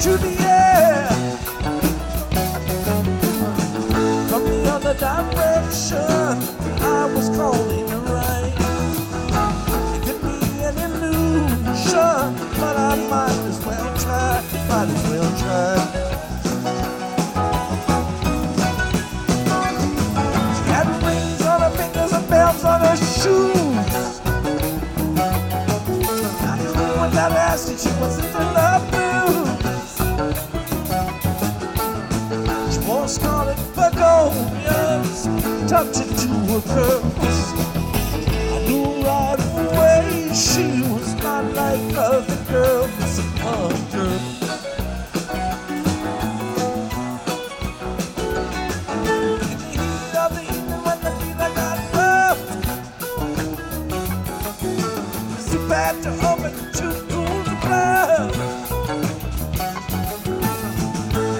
to the air. From the other direction, I was calling the rain. It could be an illusion, but I might as well try. Might as well try. She had rings on her fingers and bells on her shoes. I knew without asking she wasn't into I knew right away she was not like other girls, to to cool the blood.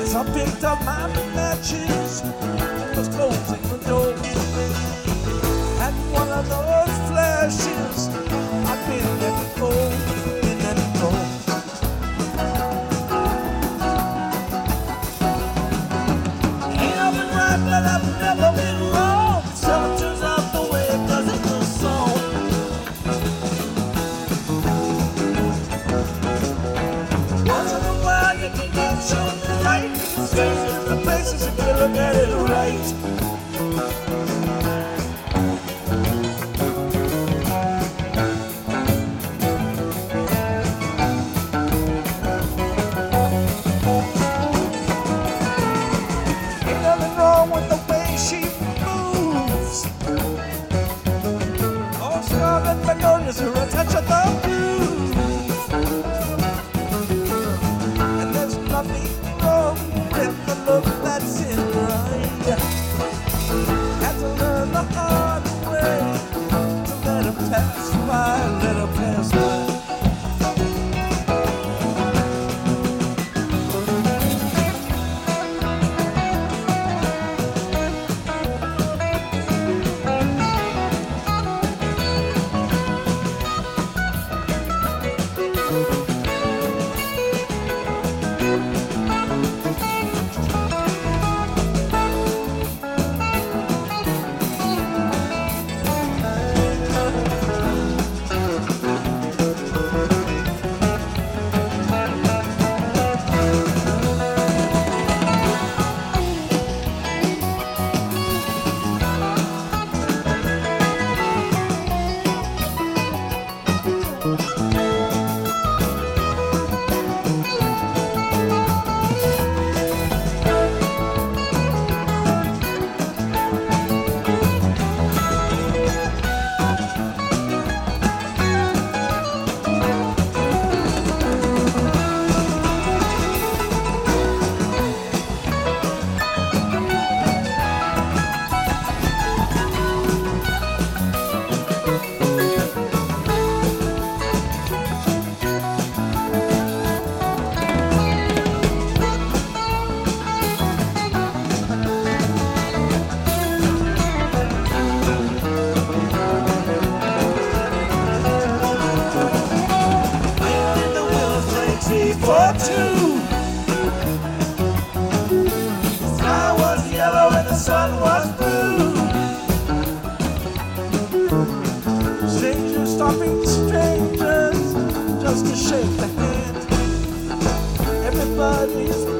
As I picked up my matches, was closing the door. One of those flashes, I've been there before, been there before. Ain't right, but I've never been wrong. It turns the way in the song. Once in a while you can get places if you look at it right. And just stopping painters just to shake the hand. Everybody's